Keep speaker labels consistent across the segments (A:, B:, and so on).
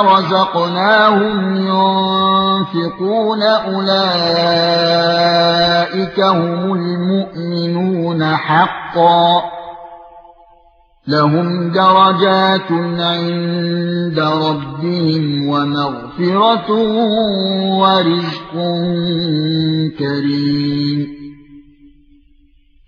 A: رزقناهم ينفقون أولئك هم المؤمنون حقا. لهم درجات عند ربهم ومغفرة ورزق كريم.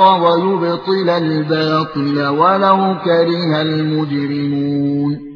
A: وَيُبْطِلَ الْبَاطِلَ وَلَوْ كَرِهَ الْمُجْرِمُونَ.